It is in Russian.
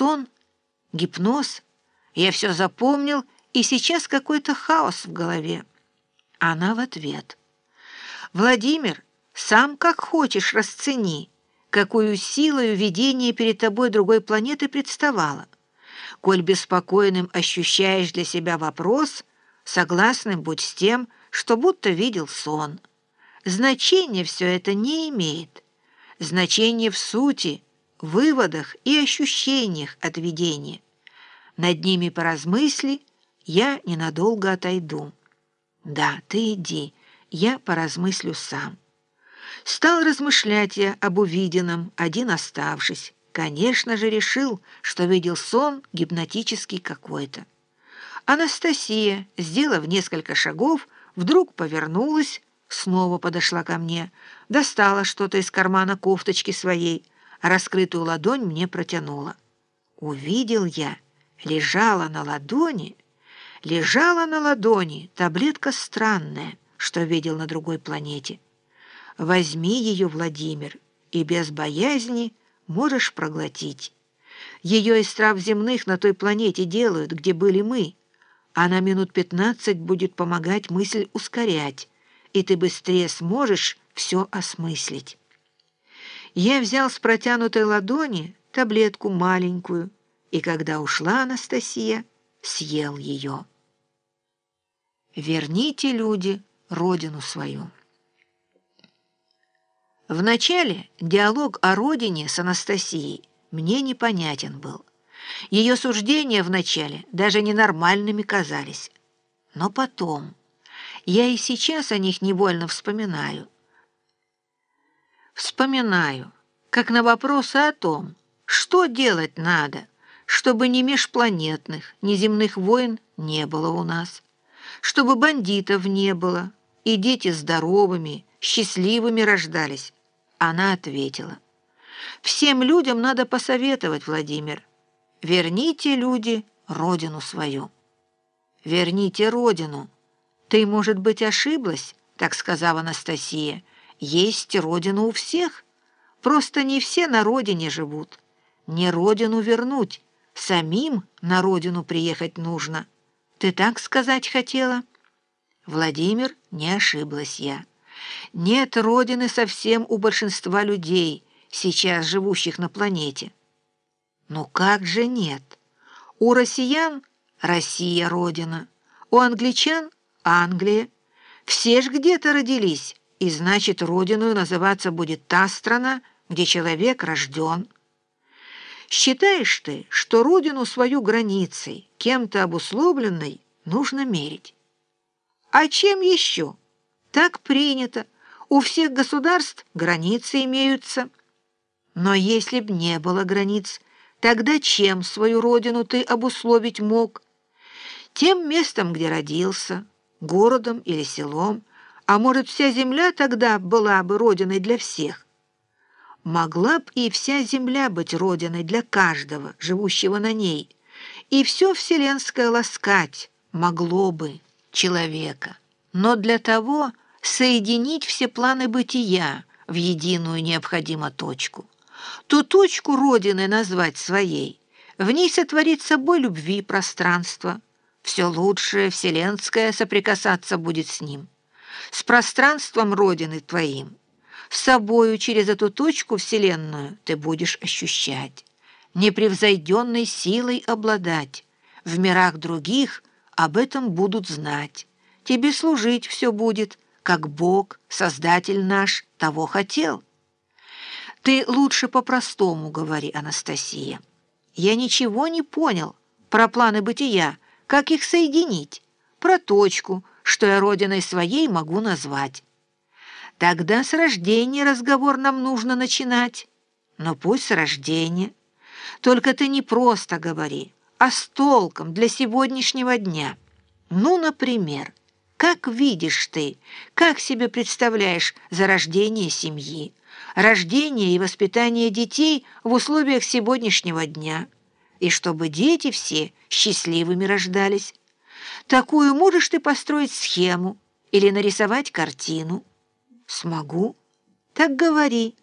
сон, гипноз. Я все запомнил, и сейчас какой-то хаос в голове. Она в ответ. «Владимир, сам как хочешь расцени, какую силою видение перед тобой другой планеты представало. Коль беспокойным ощущаешь для себя вопрос, согласным будь с тем, что будто видел сон. Значения все это не имеет. Значение в сути, выводах и ощущениях от видения. Над ними поразмысли, я ненадолго отойду. Да, ты иди, я поразмыслю сам. Стал размышлять я об увиденном, один оставшись. Конечно же, решил, что видел сон гипнотический какой-то. Анастасия, сделав несколько шагов, вдруг повернулась, снова подошла ко мне, достала что-то из кармана кофточки своей, раскрытую ладонь мне протянула. Увидел я, лежала на ладони, лежала на ладони таблетка странная, что видел на другой планете. Возьми ее, Владимир, и без боязни можешь проглотить. Ее из трав земных на той планете делают, где были мы, а на минут пятнадцать будет помогать мысль ускорять, и ты быстрее сможешь все осмыслить. Я взял с протянутой ладони таблетку маленькую, и когда ушла Анастасия, съел ее. Верните, люди, родину свою. Вначале диалог о родине с Анастасией мне непонятен был. Ее суждения вначале даже ненормальными казались. Но потом, я и сейчас о них невольно вспоминаю. Вспоминаю, как на вопросы о том, что делать надо, чтобы ни межпланетных, ни земных войн не было у нас, чтобы бандитов не было, и дети здоровыми, счастливыми рождались. Она ответила, «Всем людям надо посоветовать, Владимир. Верните, люди, родину свою». «Верните родину. Ты, может быть, ошиблась?» так сказала Анастасия. «Есть родина у всех. Просто не все на родине живут. Не родину вернуть, самим на родину приехать нужно. Ты так сказать хотела?» Владимир, не ошиблась я. Нет родины совсем у большинства людей, сейчас живущих на планете. Ну как же нет? У россиян Россия родина, у англичан Англия. Все ж где-то родились, и значит, родиной называться будет та страна, где человек рожден. Считаешь ты, что родину свою границей, кем-то обусловленной, нужно мерить? А чем еще? Так принято. У всех государств границы имеются. Но если б не было границ, тогда чем свою родину ты обусловить мог? Тем местом, где родился, городом или селом, а может, вся земля тогда была бы родиной для всех? Могла б и вся земля быть родиной для каждого, живущего на ней, и все вселенское ласкать могло бы человека. Но для того соединить все планы бытия в единую необходимо точку. Ту точку Родины назвать своей, в ней сотворить собой любви пространство. Все лучшее, вселенское соприкасаться будет с ним. С пространством Родины твоим. С собою через эту точку вселенную ты будешь ощущать. Непревзойденной силой обладать. В мирах других об этом будут знать тебе служить все будет, как Бог, Создатель наш, того хотел. Ты лучше по-простому говори, Анастасия. Я ничего не понял про планы бытия, как их соединить, про точку, что я родиной своей могу назвать. Тогда с рождения разговор нам нужно начинать. Но пусть с рождения. Только ты не просто говори, а с толком для сегодняшнего дня. Ну, например... Как видишь ты, как себе представляешь зарождение семьи, рождение и воспитание детей в условиях сегодняшнего дня, и чтобы дети все счастливыми рождались? Такую можешь ты построить схему или нарисовать картину? Смогу. Так говори.